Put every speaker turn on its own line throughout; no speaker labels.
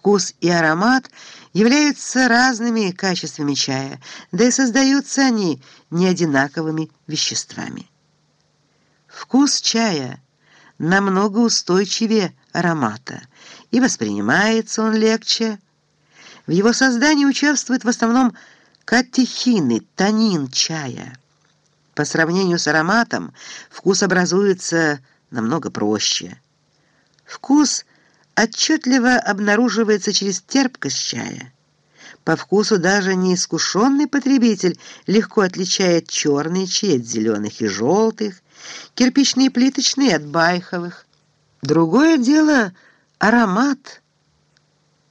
Вкус и аромат являются разными качествами чая, да и создаются они не одинаковыми веществами. Вкус чая намного устойчивее аромата, и воспринимается он легче. В его создании участвуют в основном катехины, танин чая. По сравнению с ароматом вкус образуется намного проще. Вкус отчетливо обнаруживается через терпкость чая. По вкусу даже неискушенный потребитель легко отличает черные чаи от зеленых и желтых, кирпичные плиточные от байховых. Другое дело — аромат.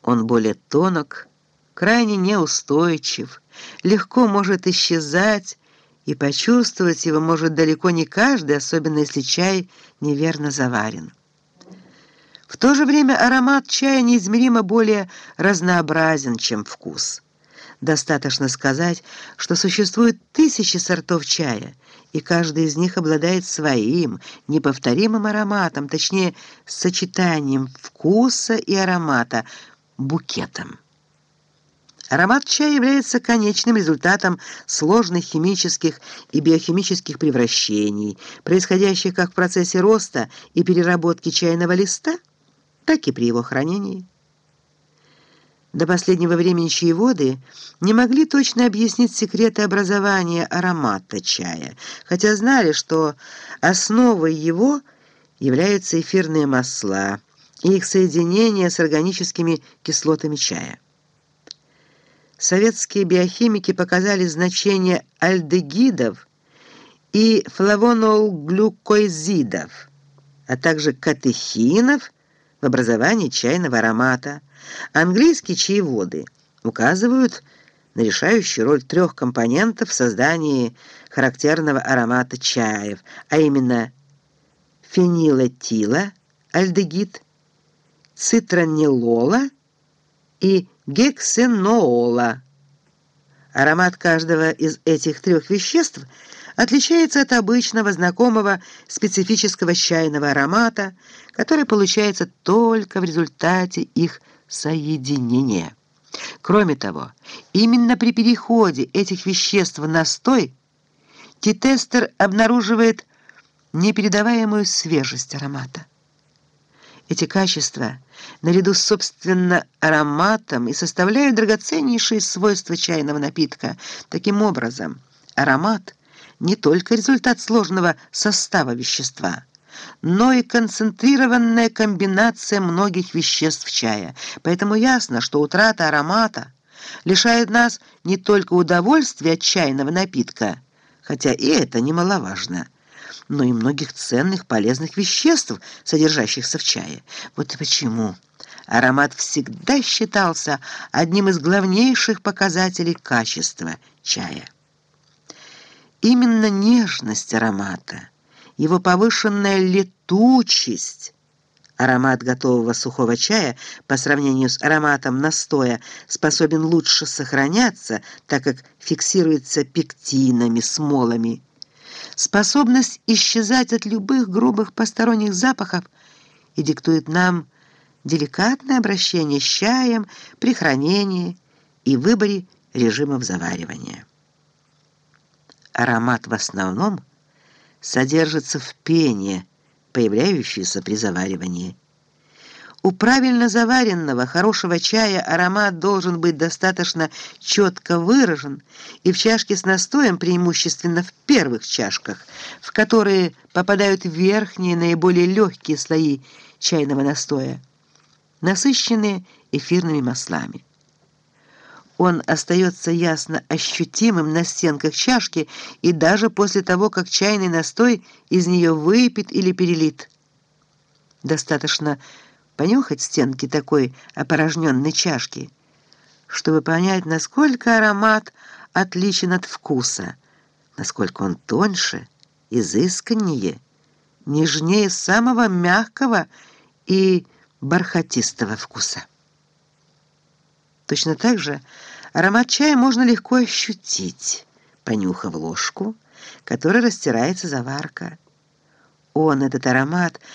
Он более тонок, крайне неустойчив, легко может исчезать, и почувствовать его может далеко не каждый, особенно если чай неверно заварен. В то же время аромат чая неизмеримо более разнообразен, чем вкус. Достаточно сказать, что существует тысячи сортов чая, и каждый из них обладает своим неповторимым ароматом, точнее, сочетанием вкуса и аромата, букетом. Аромат чая является конечным результатом сложных химических и биохимических превращений, происходящих как в процессе роста и переработки чайного листа, так и при его хранении. До последнего времени чаеводы не могли точно объяснить секреты образования аромата чая, хотя знали, что основой его являются эфирные масла и их соединение с органическими кислотами чая советские биохимики показали значение альдегидов и флавонолглюкозидов, а также катехинов в образовании чайного аромата. Английские чаеводы указывают на решающую роль трех компонентов в создании характерного аромата чаев, а именно фенилэтила, альдегид, цитронелола и гексеноола. Аромат каждого из этих трех веществ отличается от обычного знакомого специфического чайного аромата, который получается только в результате их соединения. Кроме того, именно при переходе этих веществ в настой титестер обнаруживает непередаваемую свежесть аромата. Эти качества, наряду с, собственно, ароматом, и составляют драгоценнейшие свойства чайного напитка. Таким образом, аромат не только результат сложного состава вещества, но и концентрированная комбинация многих веществ чая. Поэтому ясно, что утрата аромата лишает нас не только удовольствия от чайного напитка, хотя и это немаловажно – но и многих ценных полезных веществ, содержащихся в чае. Вот почему аромат всегда считался одним из главнейших показателей качества чая. Именно нежность аромата, его повышенная летучесть, Аромат готового сухого чая по сравнению с ароматом настоя способен лучше сохраняться, так как фиксируется пектинами, смолами способность исчезать от любых грубых посторонних запахов и диктует нам деликатное обращение с чаем при хранении и выборе режимов заваривания. Аромат в основном содержится в пене, появляющейся при заваривании. У правильно заваренного хорошего чая аромат должен быть достаточно четко выражен, и в чашке с настоем преимущественно в первых чашках, в которые попадают верхние, наиболее легкие слои чайного настоя, насыщенные эфирными маслами. Он остается ясно ощутимым на стенках чашки и даже после того, как чайный настой из нее выпит или перелит. Достаточно понюхать стенки такой опорожненной чашки, чтобы понять, насколько аромат отличен от вкуса, насколько он тоньше, изысканнее, нежнее самого мягкого и бархатистого вкуса. Точно так же аромат чая можно легко ощутить, понюхав ложку, которой растирается заварка. Он, этот аромат,